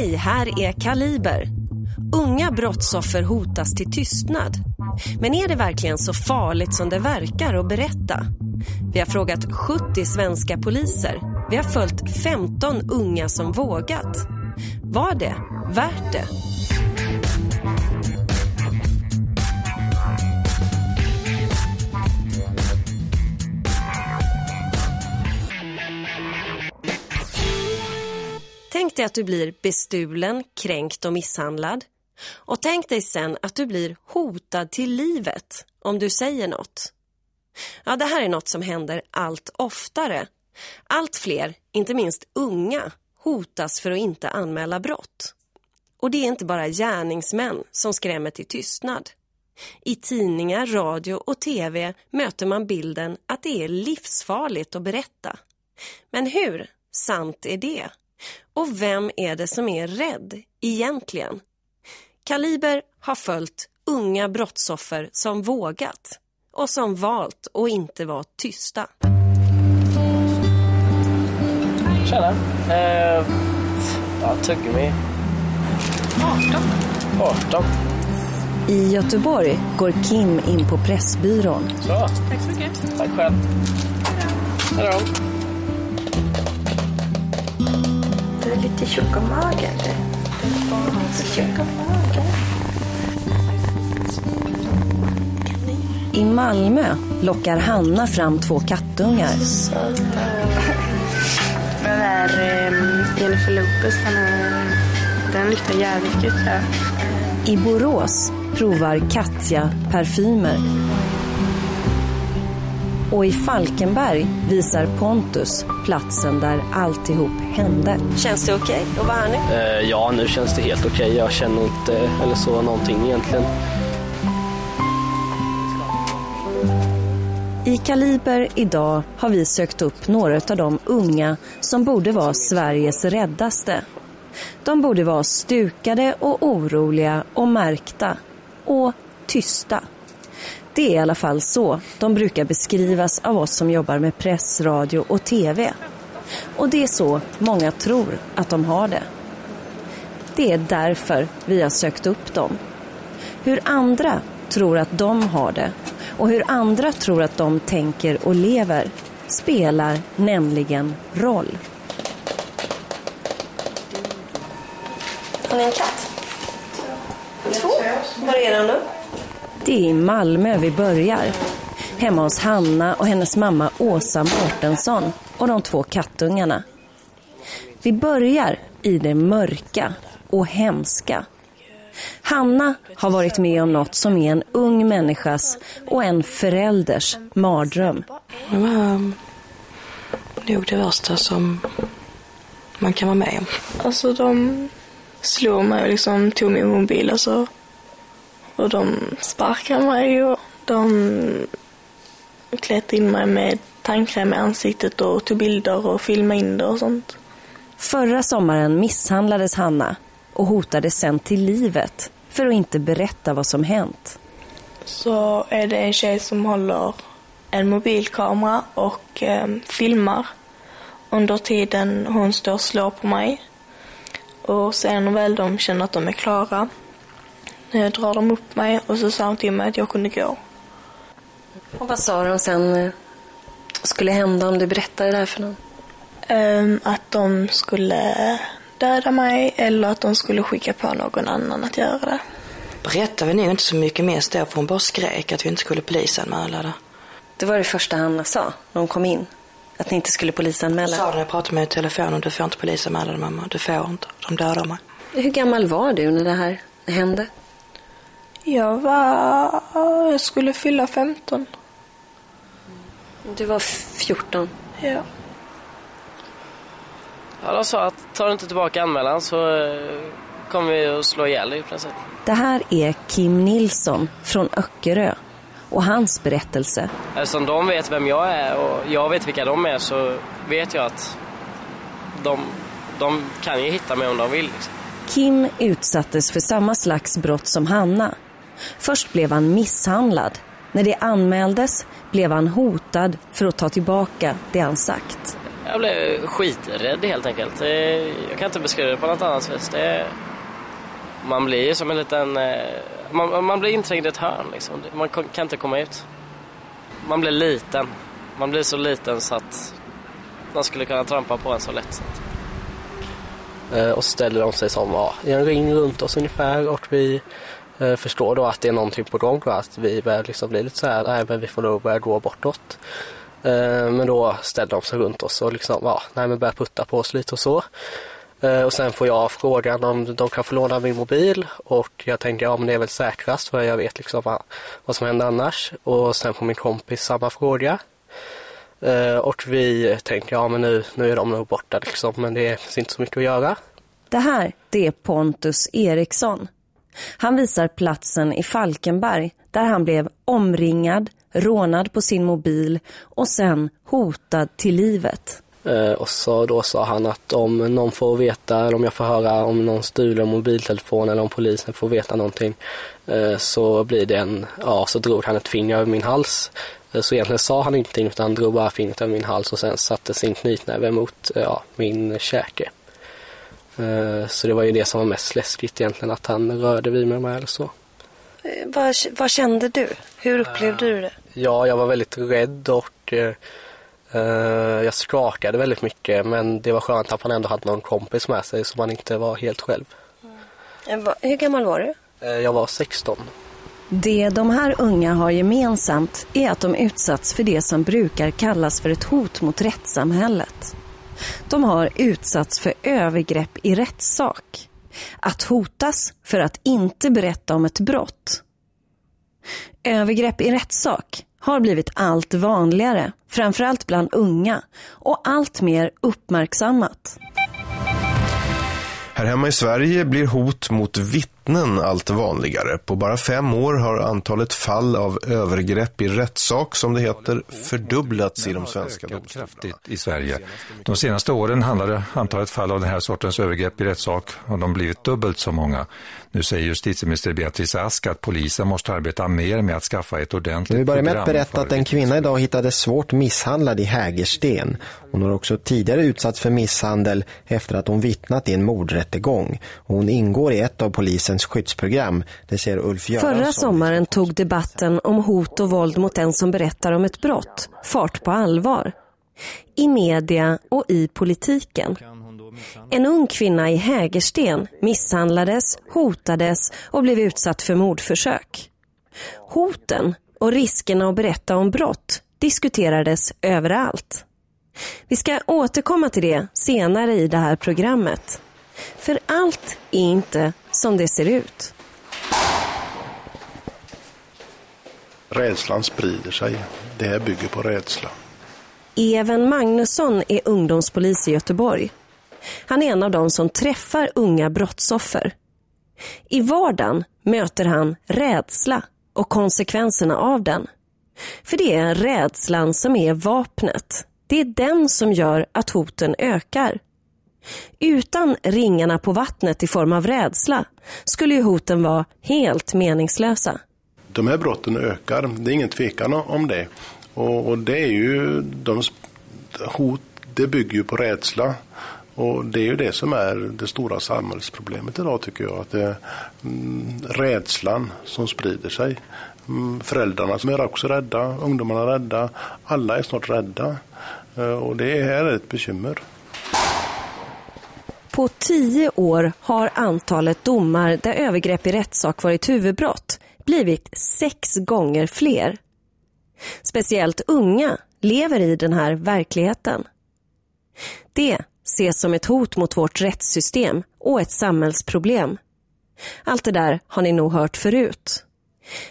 Hej, här är Kaliber. Unga brottsoffer hotas till tystnad. Men är det verkligen så farligt som det verkar att berätta? Vi har frågat 70 svenska poliser. Vi har följt 15 unga som vågat. Var det värt det? Tänk dig att du blir bestulen, kränkt och misshandlad. Och tänk dig sen att du blir hotad till livet om du säger något. Ja, det här är något som händer allt oftare. Allt fler, inte minst unga, hotas för att inte anmäla brott. Och det är inte bara gärningsmän som skrämmer till tystnad. I tidningar, radio och tv möter man bilden att det är livsfarligt att berätta. Men hur sant är det? Och vem är det som är rädd egentligen? Kaliber har följt unga brottsoffer som vågat och som valt att inte vara tysta. Tjena. Eh, ja, tuggummi. 18. 18. I Göteborg går Kim in på Pressbyrån. Så. Tack så mycket. Tack själv. Hej då. Lite tjock om magen. Så tjock om magen. I Malmö lockar Hanna fram två kattungar. Den där um, Jennifer Lopez, den, är, den luktar jävligt gott. I Borås provar Katja parfymer. Och i Falkenberg visar Pontus platsen där alltihop hände. Känns det okej okay att vara här nu? Eh, ja, nu känns det helt okej. Jag känner inte eller så någonting egentligen. I Kaliber idag har vi sökt upp några av de unga som borde vara Sveriges räddaste. De borde vara stukade och oroliga och märkta. Och tysta. Det är i alla fall så de brukar beskrivas av oss som jobbar med press, radio och tv. Och det är så många tror att de har det. Det är därför vi har sökt upp dem. Hur andra tror att de har det och hur andra tror att de tänker och lever spelar nämligen roll. Har ni en katt? Två? Var är den då? Det är i Malmö vi börjar. Hemma hos Hanna och hennes mamma Åsa Mårtensson och de två kattungarna. Vi börjar i det mörka och hemska. Hanna har varit med om något som är en ung människas och en förälders mardröm. Det var nog det värsta som man kan vara med om. Alltså de slog mig och liksom tog min mobil alltså. Och de sparkade mig och de klätt in mig med tandkräm i ansiktet och tog bilder och filmade in det och sånt. Förra sommaren misshandlades Hanna och hotades sen till livet för att inte berätta vad som hänt. Så är det en tjej som håller en mobilkamera och eh, filmar under tiden hon står och slår på mig. Och sen väl de känner att de är klara eh, drar de upp mig och så sa hon till mig att jag kunde gå. Och vad sa de sen eh, skulle hända om du berättade det här för någon? Ehm, att de skulle döda mig eller att de skulle skicka på någon annan att göra det. Berättade vi nog inte så mycket mer då för hon bara skrek att vi inte skulle polisanmäla det. Det var det första Hanna sa när hon kom in. Att ni inte skulle polisanmäla. Jag sa det när jag pratade med i telefon. Du får inte polisanmäla det mamma. Du får inte. De dödar mig. Hur gammal var du när det här hände? Jag var... Jag skulle fylla 15. Du var 14. Ja. Ja, de sa att tar du inte tillbaka anmälan så eh, kommer vi att slå ihjäl dig i princip. Det här är Kim Nilsson från Öckerö och hans berättelse. Eftersom de vet vem jag är och jag vet vilka de är så vet jag att de, de kan ju hitta mig om de vill. Liksom. Kim utsattes för samma slags brott som Hanna. Först blev han misshandlad. När det anmäldes blev han hotad för att ta tillbaka det han sagt. Jag blev skiträdd helt enkelt. Jag kan inte beskriva det på något annat vis. Det, man blir ju som en liten... Eh, man, man blir inträngd i ett hörn liksom. Man kan inte komma ut. Man blir liten. Man blir så liten så att de skulle kunna trampa på en så lätt. Eh, och så ställer de sig som ja, i en ring runt oss ungefär och vi eh, Eh, förstår då att det är någonting typ på gång. och att vi börjar liksom bli lite så här, nej men vi får nog börja gå bortåt. Eh, men då ställer de sig runt oss och liksom, ja, nej men börjar putta på oss lite och så. Eh, och sen får jag frågan om de kan få låna min mobil och jag tänker ja men det är väl säkrast för jag vet liksom vad, vad som händer annars. Och sen får min kompis samma fråga. Och vi tänker ja men nu, nu är de nog borta liksom men det finns inte så mycket att göra. Det här det är Pontus Eriksson. Han visar platsen i Falkenberg där han blev omringad, rånad på sin mobil och sen hotad till livet. Eh, och så då sa han att om någon får veta, eller om jag får höra om någon stulen mobiltelefon eller om polisen får veta någonting eh, så blir det en, ja så drog han ett finger över min hals. Eh, så egentligen sa han ingenting utan han drog bara fingret över min hals och sen satte sin knytnäve mot ja, min käke. Så det var ju det som var mest läskigt egentligen, att han rörde vid mig med eller så. Vad, vad kände du? Hur upplevde du det? Ja, jag var väldigt rädd och Uh, jag skakade väldigt mycket men det var skönt att man ändå hade någon kompis med sig så man inte var helt själv. Mm. Hur gammal var du? Jag var 16. Det de här unga har gemensamt är att de utsatts för det som brukar kallas för ett hot mot rättssamhället. De har utsatts för övergrepp i rättssak. Att hotas för att inte berätta om ett brott. Övergrepp i rättssak har blivit allt vanligare, framförallt bland unga, och allt mer uppmärksammat. Här hemma i Sverige blir hot mot vittnen allt vanligare. På bara fem år har antalet fall av övergrepp i rättssak, som det heter, fördubblats i de svenska domstolarna. i Sverige. De senaste åren handlade antalet fall av den här sortens övergrepp i rättssak och de blivit dubbelt så många. Nu säger justitieminister Beatrice Ask att polisen måste arbeta mer med att skaffa ett ordentligt Vi börjar med att berätta att en kvinna idag hittades svårt misshandlad i Hägersten. Hon har också tidigare utsatts för misshandel efter att hon vittnat i en mordrättegång. Hon ingår i ett av polisens skyddsprogram, det ser Ulf Göransson. Förra sommaren tog debatten om hot och våld mot den som berättar om ett brott fart på allvar. I media och i politiken. En ung kvinna i Hägersten misshandlades, hotades och blev utsatt för mordförsök. Hoten och riskerna att berätta om brott diskuterades överallt. Vi ska återkomma till det senare i det här programmet. För allt är inte som det ser ut. Rädslan sprider sig. Det här bygger på rädsla. Even Magnusson är ungdomspolis i Göteborg. Han är en av dem som träffar unga brottsoffer. I vardagen möter han rädsla och konsekvenserna av den. För det är rädslan som är vapnet. Det är den som gör att hoten ökar. Utan ringarna på vattnet i form av rädsla skulle ju hoten vara helt meningslösa. De här brotten ökar, det är ingen tvekan om det. Och, och det är ju, de, hot det bygger ju på rädsla. Och det är ju det som är det stora samhällsproblemet idag tycker jag. Att det är mm, rädslan som sprider sig. Mm, föräldrarna som är också rädda, ungdomarna är rädda, alla är snart rädda. Eh, och det här är ett bekymmer. På tio år har antalet domar där övergrepp i rättssak varit huvudbrott blivit sex gånger fler. Speciellt unga lever i den här verkligheten. Det ses som ett hot mot vårt rättssystem och ett samhällsproblem. Allt det där har ni nog hört förut.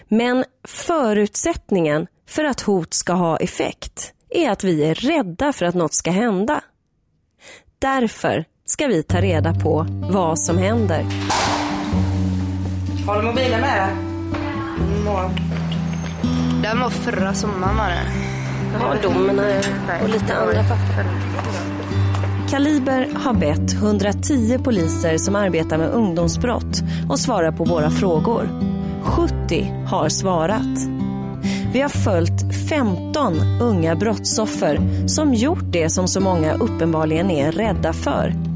Men förutsättningen för att hot ska ha effekt är att vi är rädda för att något ska hända. Därför ska vi ta reda på vad som händer. Har du mobilen med dig? Mm, Den var förra sommaren var det. Jaha, domen och lite andra papper. Kaliber har bett 110 poliser som arbetar med ungdomsbrott och svara på våra frågor. 70 har svarat. Vi har följt 15 unga brottsoffer som gjort det som så många uppenbarligen är rädda för.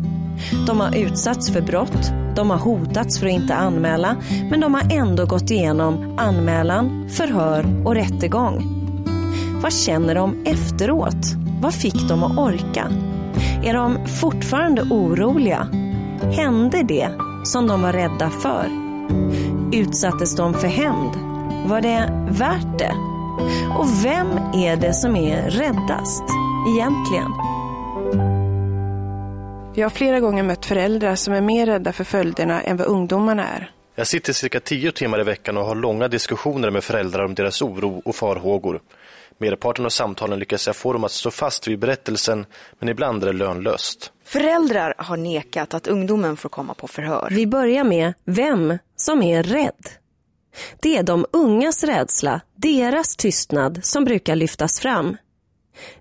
De har utsatts för brott, de har hotats för att inte anmäla, men de har ändå gått igenom anmälan, förhör och rättegång. Vad känner de efteråt? Vad fick de att orka? Är de fortfarande oroliga? Hände det som de var rädda för? Utsattes de för hämnd? Var det värt det? Och vem är det som är räddast egentligen? Jag har flera gånger mött föräldrar som är mer rädda för följderna än vad ungdomarna är. Jag sitter cirka tio timmar i veckan och har långa diskussioner med föräldrar om deras oro och farhågor. Merparten av samtalen lyckas jag få dem att stå fast vid berättelsen, men ibland är det lönlöst. Föräldrar har nekat att ungdomen får komma på förhör. Vi börjar med vem som är rädd. Det är de ungas rädsla, deras tystnad, som brukar lyftas fram.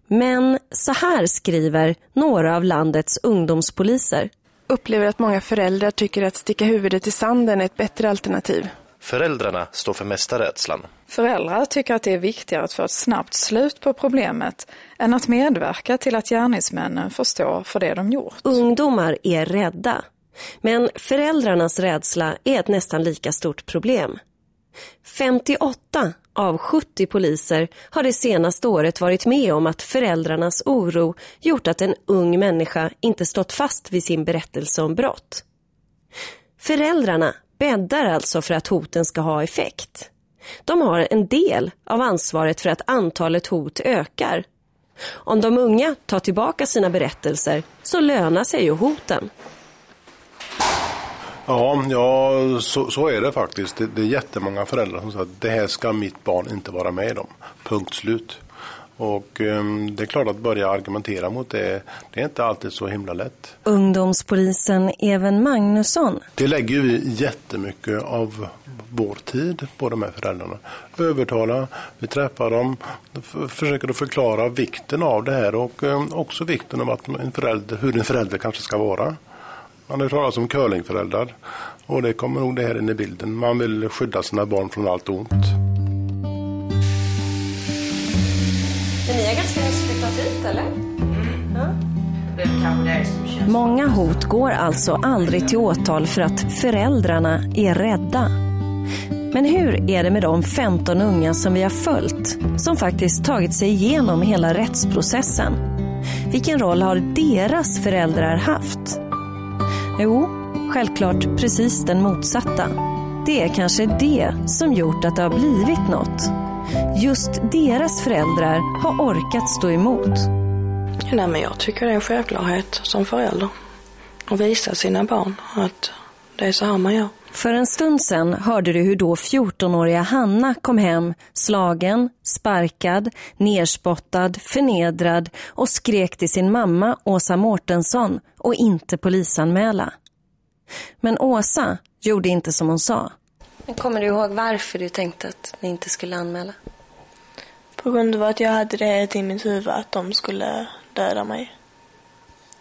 Men så här skriver några av landets ungdomspoliser. Upplever att många föräldrar tycker att sticka huvudet i sanden är ett bättre alternativ. Föräldrarna står för mesta rädslan. Föräldrar tycker att det är viktigare att få ett snabbt slut på problemet än att medverka till att gärningsmännen förstår för det de gjort. Ungdomar är rädda. Men föräldrarnas rädsla är ett nästan lika stort problem. 58 av 70 poliser har det senaste året varit med om att föräldrarnas oro gjort att en ung människa inte stått fast vid sin berättelse om brott. Föräldrarna bäddar alltså för att hoten ska ha effekt. De har en del av ansvaret för att antalet hot ökar. Om de unga tar tillbaka sina berättelser så lönar sig ju hoten. Ja, ja så, så är det faktiskt. Det, det är jättemånga föräldrar som säger att det här ska mitt barn inte vara med om. Punkt slut. Och um, det är klart att börja argumentera mot det, det är inte alltid så himla lätt. Ungdomspolisen Even Magnusson. Det lägger vi jättemycket av vår tid på de här föräldrarna. Övertala, vi träffar dem, försöker att förklara vikten av det här och um, också vikten av att en förälder, hur en förälder kanske ska vara. Man har talat om curlingföräldrar och det kommer nog det här in i bilden. Man vill skydda sina barn från allt ont. Men ni har ganska hit, eller? Många hot går alltså aldrig till åtal för att föräldrarna är rädda. Men hur är det med de 15 unga som vi har följt, som faktiskt tagit sig igenom hela rättsprocessen? Vilken roll har deras föräldrar haft? Jo, självklart precis den motsatta. Det är kanske det som gjort att det har blivit något. Just deras föräldrar har orkat stå emot. Nej, men jag tycker det är en självklarhet som förälder att visa sina barn att det är så här man gör. För en stund sedan hörde du hur då 14-åriga Hanna kom hem slagen, sparkad, nerspottad, förnedrad och skrek till sin mamma Åsa Mårtensson och inte polisanmäla. Men Åsa gjorde inte som hon sa. Kommer du ihåg varför du tänkte att ni inte skulle anmäla? På grund av att jag hade det i mitt huvud att de skulle döda mig.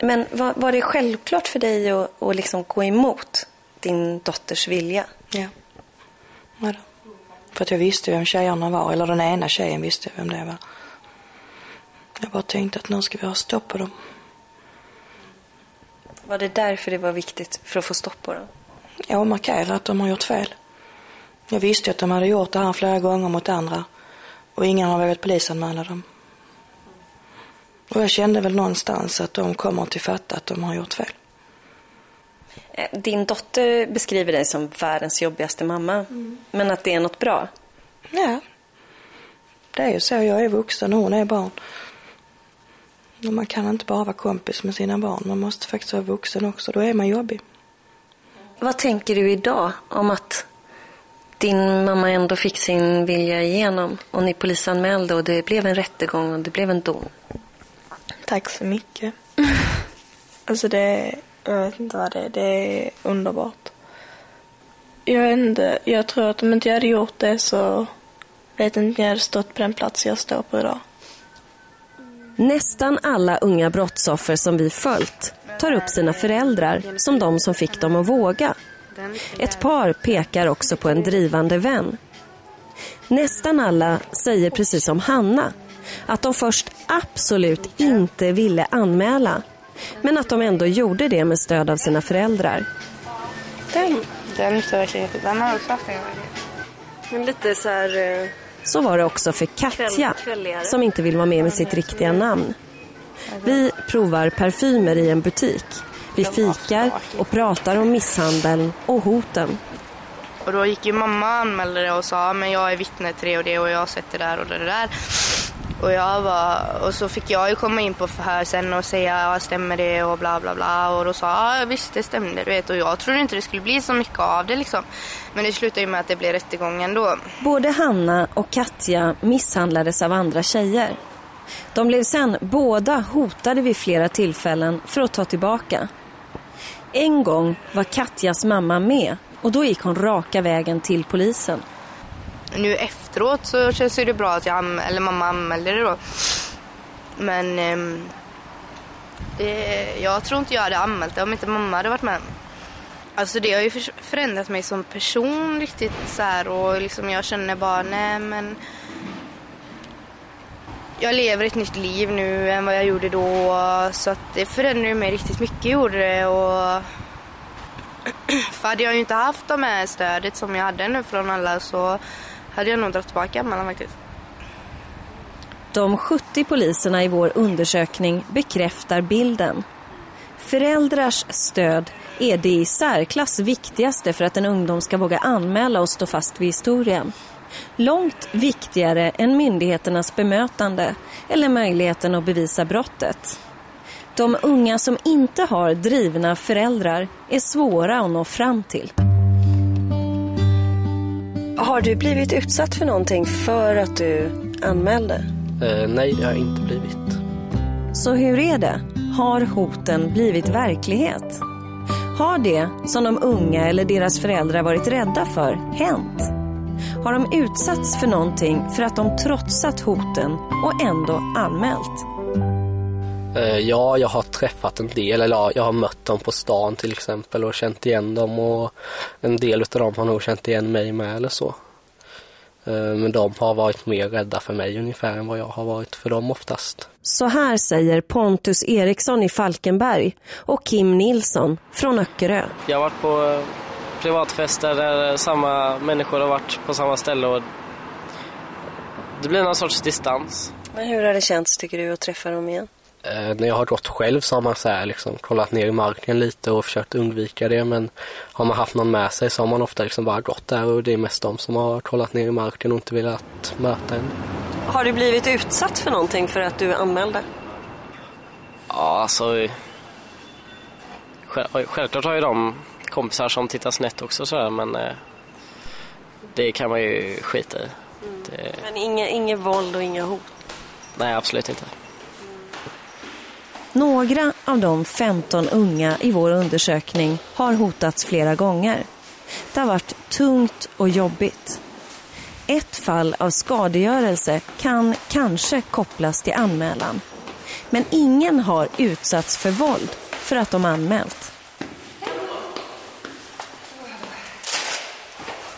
Men var, var det självklart för dig att, att liksom gå emot din dotters vilja? Ja. ja För att jag visste vem tjejerna var, eller den ena tjejen visste vem det var. Jag bara tänkte att nu ska vi ha stopp på dem. Var det därför det var viktigt för att få stopp på dem? Ja, markera att de har gjort fel. Jag visste att de hade gjort det här flera gånger mot andra och ingen har vågat polisanmäla dem. Och jag kände väl någonstans att de kommer till fatta att de har gjort fel. Eh, din dotter beskriver dig som världens jobbigaste mamma. Mm. Men att det är något bra? Ja. Det är ju så. Jag är vuxen och hon är barn. Och man kan inte bara vara kompis med sina barn. Man måste faktiskt vara vuxen också. Då är man jobbig. Vad tänker du idag om att din mamma ändå fick sin vilja igenom och ni polisanmälde och det blev en rättegång och det blev en dom? Tack så mycket. alltså det, jag vet inte vad det är, det är underbart. Jag vet inte, jag tror att om inte jag hade gjort det så vet inte om jag hade stått på den plats jag står på idag. Nästan alla unga brottsoffer som vi följt tar upp sina föräldrar som de som fick dem att våga. Ett par pekar också på en drivande vän. Nästan alla säger precis som Hanna att de först absolut inte ville anmäla men att de ändå gjorde det med stöd av sina föräldrar. Den, den står verkligen Den har också haft en Men lite så här... Så var det också för Katja som inte vill vara med med sitt riktiga namn. Vi provar parfymer i en butik. Vi fikar och pratar om misshandeln och hoten. Och då gick ju mamma och anmälde det och sa men jag är vittne till det och det och jag har sett det där och det där. Och, jag var, och så fick jag ju komma in på förhör sen och säga ja, stämmer det och bla bla bla. Och då sa ja visst det stämde du vet. Och jag trodde inte det skulle bli så mycket av det liksom. Men det slutade ju med att det blev rättegång ändå. Både Hanna och Katja misshandlades av andra tjejer. De blev sen båda hotade vid flera tillfällen för att ta tillbaka. En gång var Katjas mamma med och då gick hon raka vägen till polisen. Nu efteråt så känns det bra att jag eller mamma anmälde det då. Men eh, det, jag tror inte jag hade anmält det om inte mamma hade varit med. Alltså det har ju förändrat mig som person riktigt så här och liksom jag känner bara nej men jag lever ett nytt liv nu än vad jag gjorde då så att det förändrade mig riktigt mycket gjorde eh, det och för hade jag ju inte haft det här stödet som jag hade nu från alla så hade jag nog dragit tillbaka anmälan faktiskt. De 70 poliserna i vår undersökning bekräftar bilden. Föräldrars stöd är det i särklass viktigaste för att en ungdom ska våga anmäla och stå fast vid historien. Långt viktigare än myndigheternas bemötande eller möjligheten att bevisa brottet. De unga som inte har drivna föräldrar är svåra att nå fram till. Har du blivit utsatt för någonting för att du anmälde? Eh, nej, det har jag inte blivit. Så hur är det? Har hoten blivit verklighet? Har det som de unga eller deras föräldrar varit rädda för hänt? Har de utsatts för någonting för att de trotsat hoten och ändå anmält? Eh, ja, jag har träffat en del, eller ja, jag har mött dem på stan till exempel och känt igen dem och en del av dem har nog känt igen mig med eller så. Eh, men de har varit mer rädda för mig ungefär än vad jag har varit för dem oftast. Så här säger Pontus Eriksson i Falkenberg och Kim Nilsson från Öckerö. Jag har varit på privatfester där samma människor har varit på samma ställe och det blir någon sorts distans. Men hur har det känts tycker du att träffa dem igen? Eh, när jag har gått själv så har man så här, liksom, kollat ner i marken lite och försökt undvika det. Men har man haft någon med sig så har man ofta liksom bara gått där och det är mest de som har kollat ner i marken och inte velat möta en. Har du blivit utsatt för någonting för att du anmälde? Ja, alltså... Själv, självklart har ju de kompisar som tittar snett också sådär men eh, det kan man ju skita i. Mm. Det... Men inget inge våld och inga hot? Nej, absolut inte. Några av de 15 unga i vår undersökning har hotats flera gånger. Det har varit tungt och jobbigt. Ett fall av skadegörelse kan kanske kopplas till anmälan. Men ingen har utsatts för våld för att de anmält.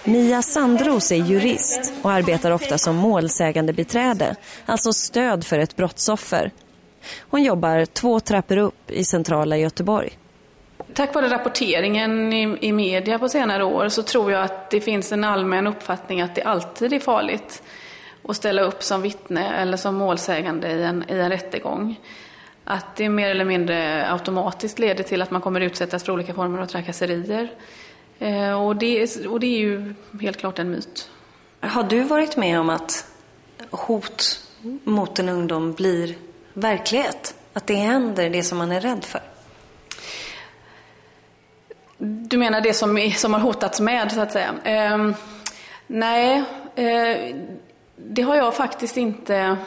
Mia Sandros är jurist och arbetar ofta som målsägande beträde, alltså stöd för ett brottsoffer. Hon jobbar två trappor upp i centrala Göteborg. Tack vare rapporteringen i, i media på senare år så tror jag att det finns en allmän uppfattning att det alltid är farligt att ställa upp som vittne eller som målsägande i en, i en rättegång. Att det mer eller mindre automatiskt leder till att man kommer utsättas för olika former av trakasserier. Eh, och, det, och det är ju helt klart en myt. Har du varit med om att hot mot en ungdom blir verklighet? Att det händer det som man är rädd för? Du menar det som, som har hotats med, så att säga? Eh, nej, eh, det har jag faktiskt inte...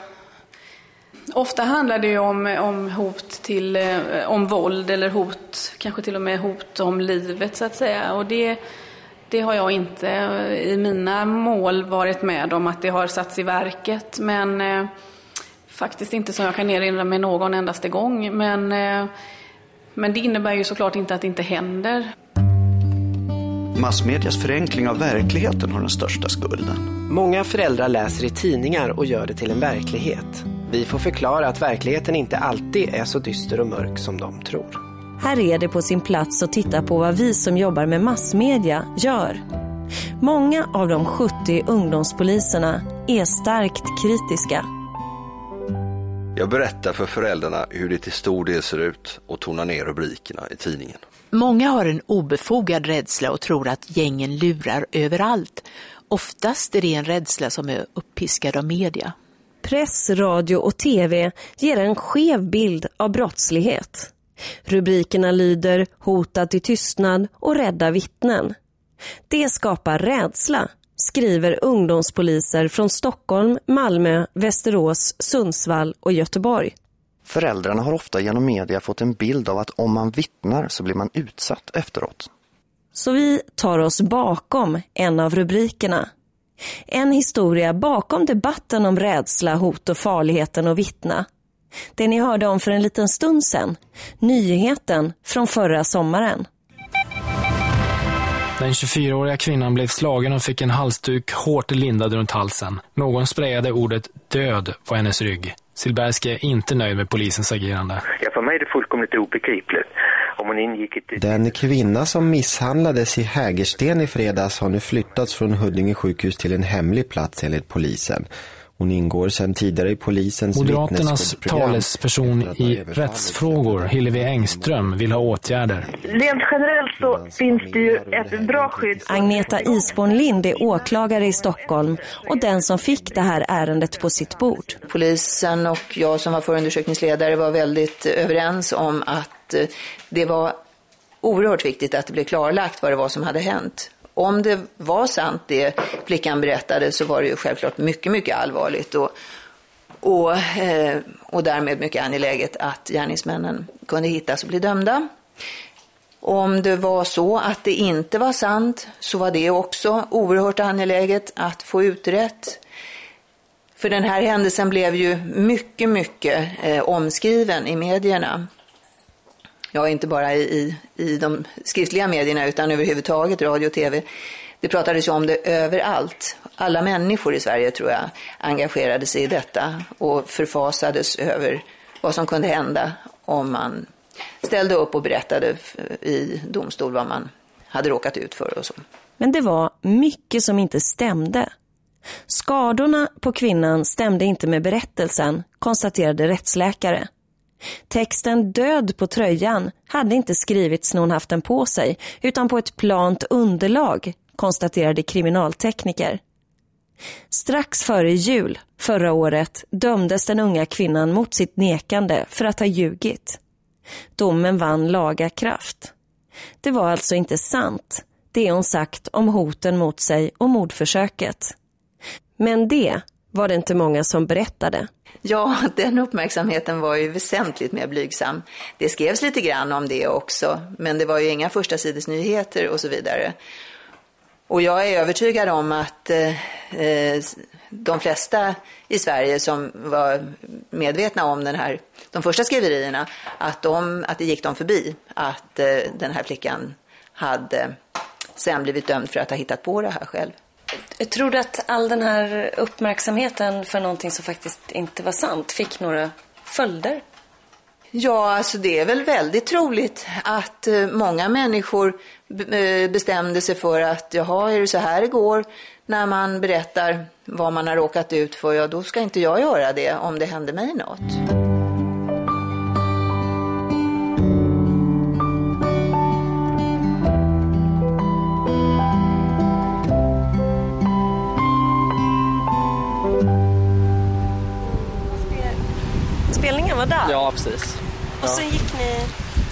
Ofta handlar det ju om, om hot till, eh, om våld eller hot, kanske till och med hot om livet så att säga. Och det, det har jag inte i mina mål varit med om att det har satts i verket. Men eh, faktiskt inte som jag kan erinra mig någon endaste gång. Men, eh, men det innebär ju såklart inte att det inte händer. Massmedias förenkling av verkligheten har den största skulden. Många föräldrar läser i tidningar och gör det till en verklighet. Vi får förklara att verkligheten inte alltid är så dyster och mörk som de tror. Här är det på sin plats att titta på vad vi som jobbar med massmedia gör. Många av de 70 ungdomspoliserna är starkt kritiska. Jag berättar för föräldrarna hur det till stor del ser ut och tonar ner rubrikerna i tidningen. Många har en obefogad rädsla och tror att gängen lurar överallt. Oftast är det en rädsla som är uppiskad av media. Press, radio och tv ger en skev bild av brottslighet. Rubrikerna lyder hotad till tystnad och rädda vittnen. Det skapar rädsla, skriver ungdomspoliser från Stockholm, Malmö, Västerås, Sundsvall och Göteborg. Föräldrarna har ofta genom media fått en bild av att om man vittnar så blir man utsatt efteråt. Så vi tar oss bakom en av rubrikerna. En historia bakom debatten om rädsla, hot och farligheten att vittna. Det ni hörde om för en liten stund sedan. Nyheten från förra sommaren. Den 24-åriga kvinnan blev slagen och fick en halsduk hårt lindad runt halsen. Någon sprayade ordet död på hennes rygg. Silberski är inte nöjd med polisens agerande. Ja, för mig är det fullkomligt obegripligt. Om hon ingick i... Den kvinna som misshandlades i Hägersten i fredags har nu flyttats från Huddinge sjukhus till en hemlig plats enligt polisen. Hon ingår sedan tidigare i polisens Moderaternas talesperson i rättsfrågor, Hillevi Engström, vill ha åtgärder. Rent generellt så finns det ju ett bra skydd. Agneta Isborn Lind är åklagare i Stockholm och den som fick det här ärendet på sitt bord. Polisen och jag som var förundersökningsledare var väldigt överens om att eh, det var oerhört viktigt att det blev klarlagt vad det var som hade hänt om det var sant det flickan berättade så var det ju självklart mycket, mycket allvarligt och, och, eh, och därmed mycket angeläget att gärningsmännen kunde hittas och bli dömda. Om det var så att det inte var sant så var det också oerhört angeläget att få utrett. För den här händelsen blev ju mycket, mycket eh, omskriven i medierna ja inte bara i, i de skriftliga medierna utan överhuvudtaget radio och tv. Det pratades ju om det överallt. Alla människor i Sverige tror jag engagerade sig i detta och förfasades över vad som kunde hända om man ställde upp och berättade i domstol vad man hade råkat ut för och så. Men det var mycket som inte stämde. Skadorna på kvinnan stämde inte med berättelsen, konstaterade rättsläkare. Texten död på tröjan hade inte skrivits när hon haft den på sig utan på ett plant underlag, konstaterade kriminaltekniker. Strax före jul förra året dömdes den unga kvinnan mot sitt nekande för att ha ljugit. Domen vann laga kraft. Det var alltså inte sant, det hon sagt om hoten mot sig och mordförsöket. Men det var det inte många som berättade. Ja, den uppmärksamheten var ju väsentligt mer blygsam. Det skrevs lite grann om det också, men det var ju inga första sidesnyheter och så vidare. Och jag är övertygad om att eh, eh de flesta i Sverige som var medvetna om den här, de första skriverierna, att, de, att det gick dem förbi att eh, den här flickan hade sen blivit dömd för att ha hittat på det här själv. Tror du att all den här uppmärksamheten för någonting som faktiskt inte var sant fick några följder? Ja, alltså det är väl väldigt troligt att eh, många människor eh, bestämde sig för att jaha, är det så här det går när man berättar vad man har råkat ut för, ja då ska inte jag göra det om det händer mig något. Sen gick ni...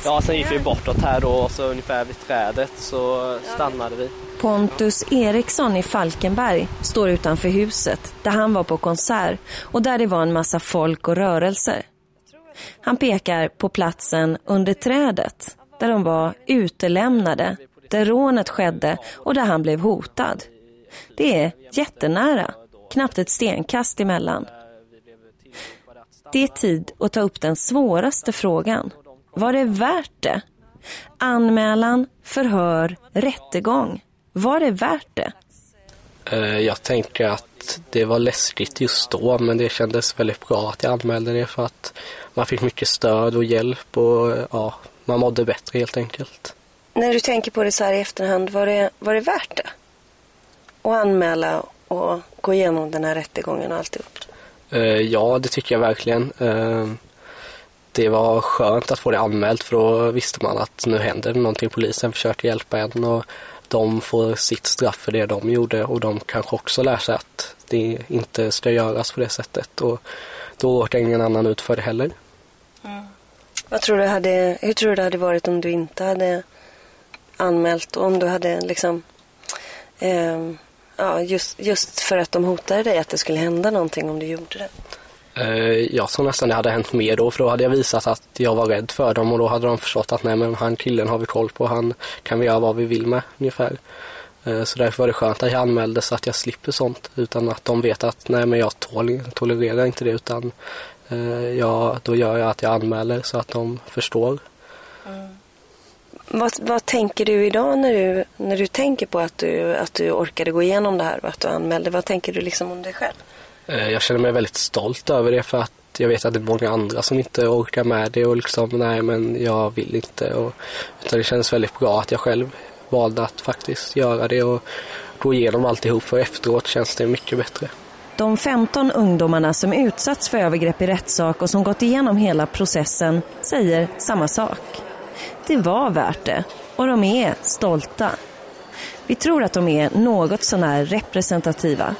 Ja, sen gick vi bortåt här då och så ungefär vid trädet så stannade vi. Pontus Eriksson i Falkenberg står utanför huset där han var på konsert och där det var en massa folk och rörelser. Han pekar på platsen under trädet där de var utelämnade, där rånet skedde och där han blev hotad. Det är jättenära, knappt ett stenkast emellan. Det är tid att ta upp den svåraste frågan. Var det värt det? Anmälan, förhör, rättegång. Var det värt det? Eh, Jag tänker att det var läskigt just då men det kändes väldigt bra att jag anmälde det för att man fick mycket stöd och hjälp och ja, man mådde bättre helt enkelt. När du tänker på det så här i efterhand, var det, var det värt det? Att anmäla och gå igenom den här rättegången och alltihop? Eh, ja, det tycker jag verkligen. Eh, det var skönt att få det anmält för då visste man att nu händer det någonting. Polisen försöker hjälpa en och de får sitt straff för det de gjorde och de kanske också lär sig att det inte ska göras på det sättet och då råkar ingen annan ut för det heller. Mm. Vad tror du hade, hur tror du det hade varit om du inte hade anmält och om du hade liksom eh, ja, just, just för att de hotade dig att det skulle hända någonting om du gjorde det? Eh, Jag tror nästan det hade hänt mer då för då hade jag visat att jag var rädd för dem och då hade de förstått att nej men han killen har vi koll på, han kan vi göra vad vi vill med ungefär. Eh, Så därför var det skönt att jag anmälde så att jag slipper sånt utan att de vet att nej men jag tol tolererar inte det utan eh, jag, då gör jag att jag anmäler så att de förstår. Vad, vad tänker du idag när du, när du tänker på att du, att du orkade gå igenom det här och att du anmälde? Vad tänker du liksom om dig själv? Eh, Jag känner mig väldigt stolt över det för att jag vet att det är många andra som inte orkar med det och liksom nej men jag vill inte. Och, utan det känns väldigt bra att jag själv valde att faktiskt göra det och gå igenom alltihop för efteråt känns det mycket bättre. De 15 ungdomarna som utsatts för övergrepp i rättssak och som gått igenom hela processen säger samma sak. Det var värt det och de är stolta. Vi tror att de är något sånär representativa.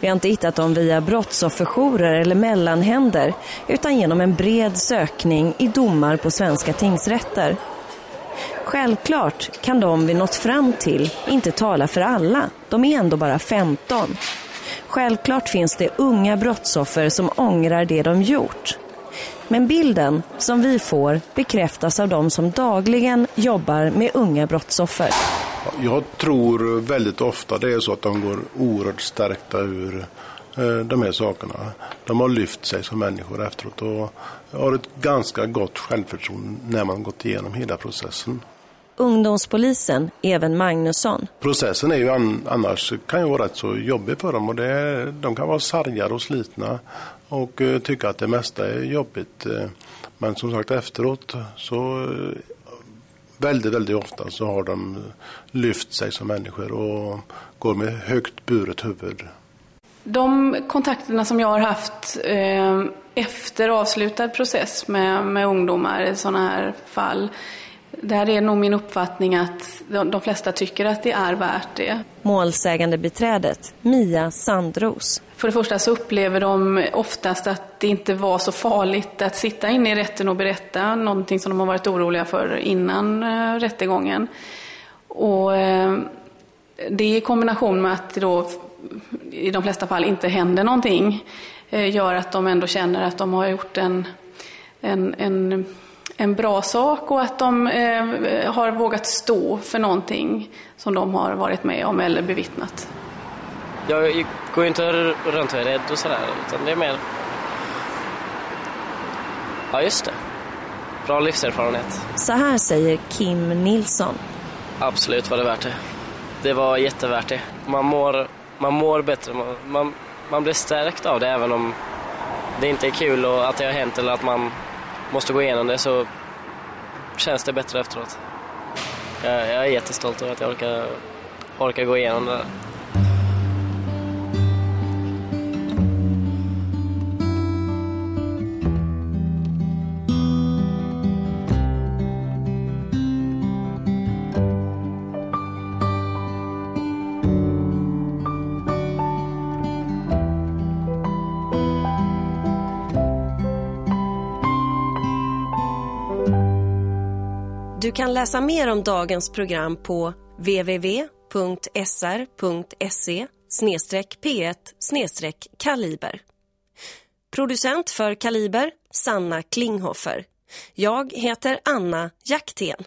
Vi har inte hittat dem via brottsofferjourer eller mellanhänder utan genom en bred sökning i domar på svenska tingsrätter. Självklart kan de vi nått fram till inte tala för alla. De är ändå bara 15. Självklart finns det unga brottsoffer som ångrar det de gjort. Men bilden som vi får bekräftas av de som dagligen jobbar med unga brottsoffer. Jag tror väldigt ofta det är så att de går oerhört stärkta ur eh, de här sakerna. De har lyft sig som människor efteråt och har ett ganska gott självförtroende när man gått igenom hela processen. Ungdomspolisen Even Magnusson. Processen är ju an, annars kan ju vara rätt så jobbig för dem och det de kan vara sargade och slitna och eh, tycka att det mesta är jobbigt. Eh, men som sagt efteråt så eh, väldigt, väldigt ofta så har de lyft sig som människor och går med högt buret huvud. De kontakterna som jag har haft eh, efter avslutad process med, med ungdomar i sådana här fall, där är nog min uppfattning att de, de flesta tycker att det är värt det. Målsägande beträdet Mia Sandros. För det första så upplever de oftast att det inte var så farligt att sitta inne i rätten och berätta någonting som de har varit oroliga för innan eh, rättegången. Och eh, det i kombination med att det då i de flesta fall inte händer någonting eh, gör att de ändå känner att de har gjort en, en, en, en bra sak och att de eh, har vågat stå för någonting som de har varit med om eller bevittnat. Jag går ju inte runt och är rädd och sådär, utan det är mer... Ja, just det. Bra livserfarenhet. Så här säger Kim Nilsson. Absolut var det värt det. Det var jättevärt det. Man mår, man mår bättre, man, man, man blir stärkt av det även om det inte är kul och att det har hänt eller att man måste gå igenom det så känns det bättre efteråt. Jag, jag är jättestolt över att jag orkar, orkar gå igenom det där. Kan läsa mer om dagens program på www.sr.se p1 kaliber. Producent för Kaliber, Sanna Klinghoffer. Jag heter Anna Jaktén.